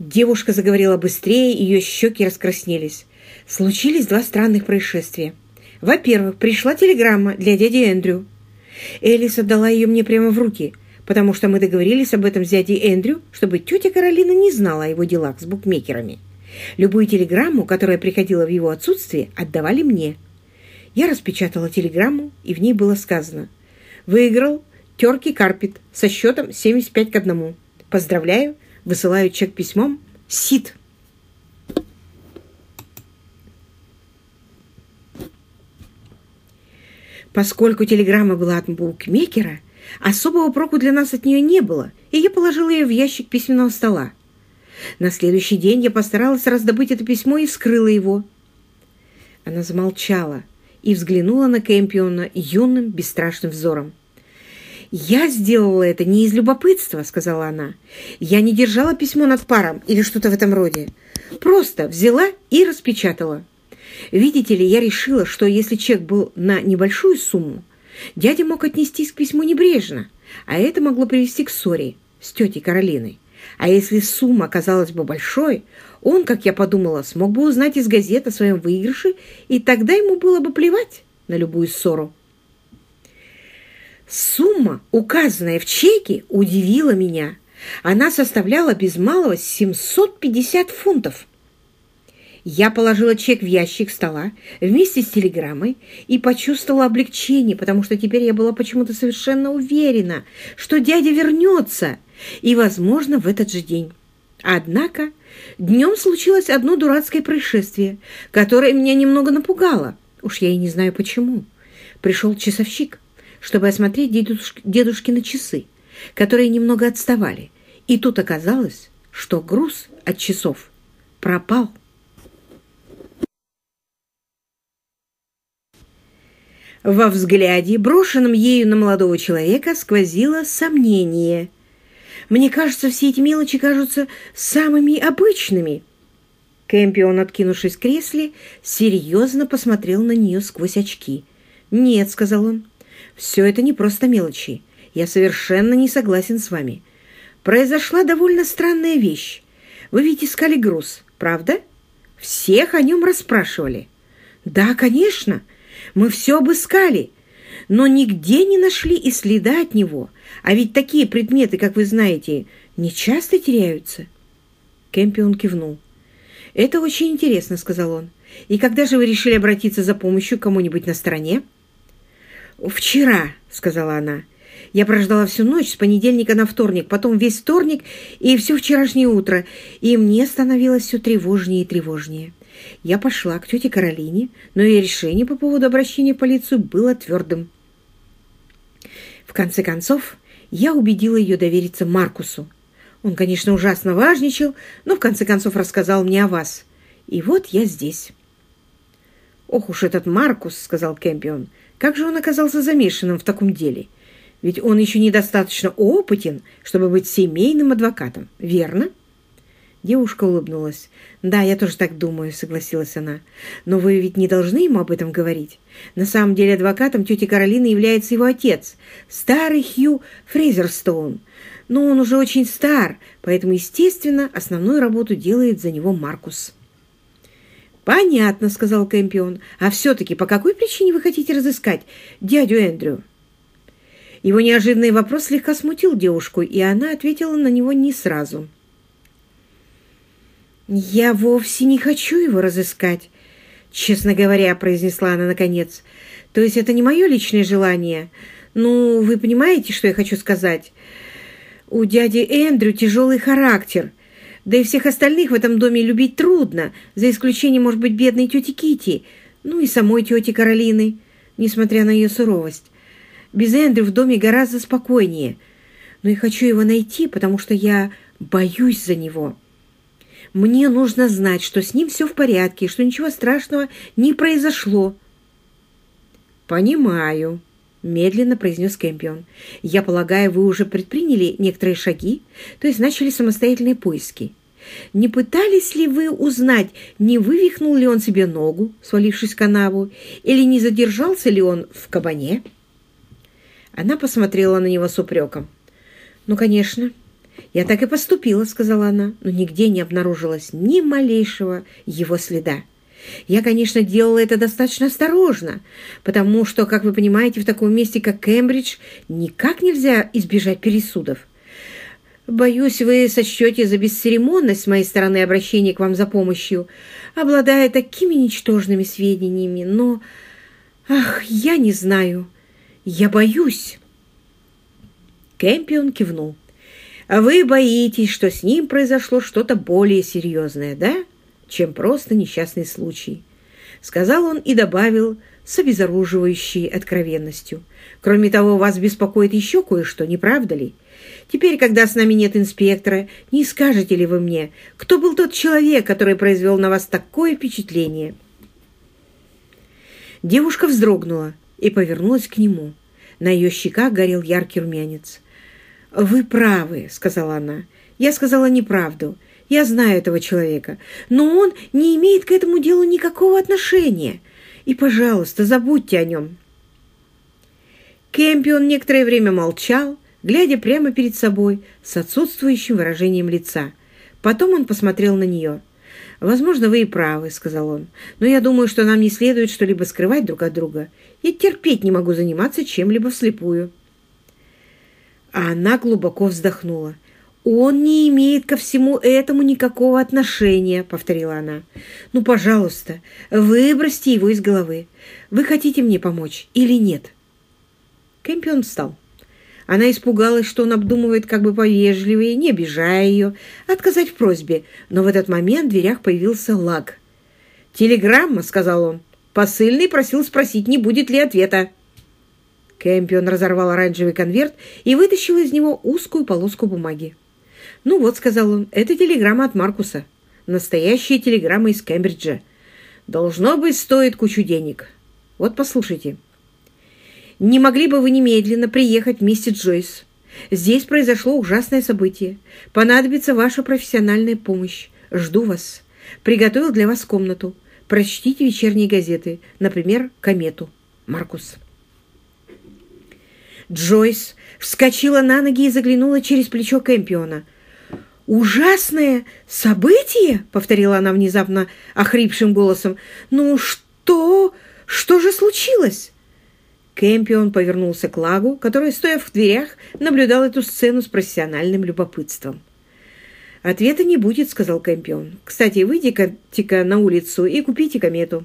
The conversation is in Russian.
Девушка заговорила быстрее, ее щеки раскраснелись. Случились два странных происшествия. Во-первых, пришла телеграмма для дяди Эндрю. Элис отдала ее мне прямо в руки, потому что мы договорились об этом с дядей Эндрю, чтобы тетя Каролина не знала о его делах с букмекерами. Любую телеграмму, которая приходила в его отсутствие, отдавали мне. Я распечатала телеграмму, и в ней было сказано «Выиграл Терки Карпит со счетом 75 к 1. Поздравляю, Высылаю чек письмом. Сид. Поскольку телеграмма была от букмекера, особого проку для нас от нее не было, и я положила ее в ящик письменного стола. На следующий день я постаралась раздобыть это письмо и вскрыла его. Она замолчала и взглянула на Кэмпиона юным, бесстрашным взором. «Я сделала это не из любопытства», — сказала она. «Я не держала письмо над паром или что-то в этом роде. Просто взяла и распечатала. Видите ли, я решила, что если чек был на небольшую сумму, дядя мог отнестись к письму небрежно, а это могло привести к ссоре с тетей Каролиной. А если сумма оказалась бы большой, он, как я подумала, смог бы узнать из газет о своем выигрыше, и тогда ему было бы плевать на любую ссору. Сумма, указанная в чеке, удивила меня. Она составляла без малого 750 фунтов. Я положила чек в ящик стола вместе с телеграммой и почувствовала облегчение, потому что теперь я была почему-то совершенно уверена, что дядя вернется, и, возможно, в этот же день. Однако днем случилось одно дурацкое происшествие, которое меня немного напугало. Уж я и не знаю почему. Пришел часовщик чтобы осмотреть дедушки, дедушкины часы, которые немного отставали. И тут оказалось, что груз от часов пропал. Во взгляде, брошенном ею на молодого человека, сквозило сомнение. «Мне кажется, все эти мелочи кажутся самыми обычными». Кэмпион, откинувшись в кресле, серьезно посмотрел на нее сквозь очки. «Нет», — сказал он, все это не просто мелочи. Я совершенно не согласен с вами. Произошла довольно странная вещь. Вы ведь искали груз, правда? Всех о нем расспрашивали. Да, конечно. Мы все обыскали, но нигде не нашли и следа от него. А ведь такие предметы, как вы знаете, не часто теряются. Кэмпион кивнул. «Это очень интересно», — сказал он. «И когда же вы решили обратиться за помощью кому-нибудь на стороне?» «Вчера», — сказала она. «Я прождала всю ночь с понедельника на вторник, потом весь вторник и все вчерашнее утро, и мне становилось все тревожнее и тревожнее. Я пошла к тете Каролине, но ее решение по поводу обращения в полицию было твердым. В конце концов, я убедила ее довериться Маркусу. Он, конечно, ужасно важничал, но в конце концов рассказал мне о вас. И вот я здесь». «Ох уж этот Маркус», — сказал Кэмпион, — как же он оказался замешанным в таком деле? Ведь он еще недостаточно опытен, чтобы быть семейным адвокатом, верно?» Девушка улыбнулась. «Да, я тоже так думаю», — согласилась она. «Но вы ведь не должны ему об этом говорить. На самом деле адвокатом тети Каролины является его отец, старый Хью Фрейзерстоун. Но он уже очень стар, поэтому, естественно, основную работу делает за него Маркус». «Понятно», — сказал Кэмпион. «А все-таки по какой причине вы хотите разыскать дядю Эндрю?» Его неожиданный вопрос слегка смутил девушку, и она ответила на него не сразу. «Я вовсе не хочу его разыскать», — честно говоря, произнесла она наконец. «То есть это не мое личное желание. Ну, вы понимаете, что я хочу сказать? У дяди Эндрю тяжелый характер». Да и всех остальных в этом доме любить трудно, за исключением, может быть, бедной тети Кити, ну и самой тети Каролины, несмотря на ее суровость. Без Эндрю в доме гораздо спокойнее. Но и хочу его найти, потому что я боюсь за него. Мне нужно знать, что с ним все в порядке, что ничего страшного не произошло. «Понимаю», — медленно произнес Кэмпион. «Я полагаю, вы уже предприняли некоторые шаги, то есть начали самостоятельные поиски. Не пытались ли вы узнать, не вывихнул ли он себе ногу, свалившись в канаву, или не задержался ли он в кабане?» Она посмотрела на него с упреком. «Ну, конечно. «Я так и поступила», — сказала она, но нигде не обнаружилось ни малейшего его следа. Я, конечно, делала это достаточно осторожно, потому что, как вы понимаете, в таком месте, как Кембридж, никак нельзя избежать пересудов. Боюсь, вы сочтете за бесцеремонность с моей стороны обращение к вам за помощью, обладая такими ничтожными сведениями, но... Ах, я не знаю. Я боюсь. Кэмпион кивнул. Вы боитесь, что с ним произошло что-то более серьезное, да? чем просто несчастный случай. Сказал он и добавил с обезоруживающей откровенностью. Кроме того, вас беспокоит еще кое-что, не правда ли? Теперь, когда с нами нет инспектора, не скажете ли вы мне, кто был тот человек, который произвел на вас такое впечатление?» Девушка вздрогнула и повернулась к нему. На ее щеках горел яркий румянец. «Вы правы», — сказала она. «Я сказала неправду. Я знаю этого человека, но он не имеет к этому делу никакого отношения. И, пожалуйста, забудьте о нем». Кэмпион некоторое время молчал, глядя прямо перед собой с отсутствующим выражением лица. Потом он посмотрел на нее. «Возможно, вы и правы», — сказал он, «но я думаю, что нам не следует что-либо скрывать друг от друга. Я терпеть не могу заниматься чем-либо вслепую». А она глубоко вздохнула. «Он не имеет ко всему этому никакого отношения», — повторила она. «Ну, пожалуйста, выбросьте его из головы. Вы хотите мне помочь или нет?» Кэмпион встал. Она испугалась, что он обдумывает как бы повежливее, не обижая ее, отказать в просьбе, но в этот момент в дверях появился Лаг. «Телеграмма», — сказал он. Посыльный просил спросить, не будет ли ответа. Кэмпион разорвал оранжевый конверт и вытащил из него узкую полоску бумаги. «Ну вот», — сказал он, — «это телеграмма от Маркуса. Настоящая телеграмма из Кембриджа. Должно быть, стоит кучу денег. Вот послушайте. Не могли бы вы немедленно приехать вместе с Джойс? Здесь произошло ужасное событие. Понадобится ваша профессиональная помощь. Жду вас. Приготовил для вас комнату. Прочтите вечерние газеты, например, «Комету». Маркус. Джойс вскочила на ноги и заглянула через плечо Кэмпиона – «Ужасное событие?» — повторила она внезапно охрипшим голосом. «Ну что? Что же случилось?» Кэмпион повернулся к Лагу, который, стоя в дверях, наблюдал эту сцену с профессиональным любопытством. «Ответа не будет», — сказал Кэмпион. «Кстати, выйдите-ка на улицу и купите комету».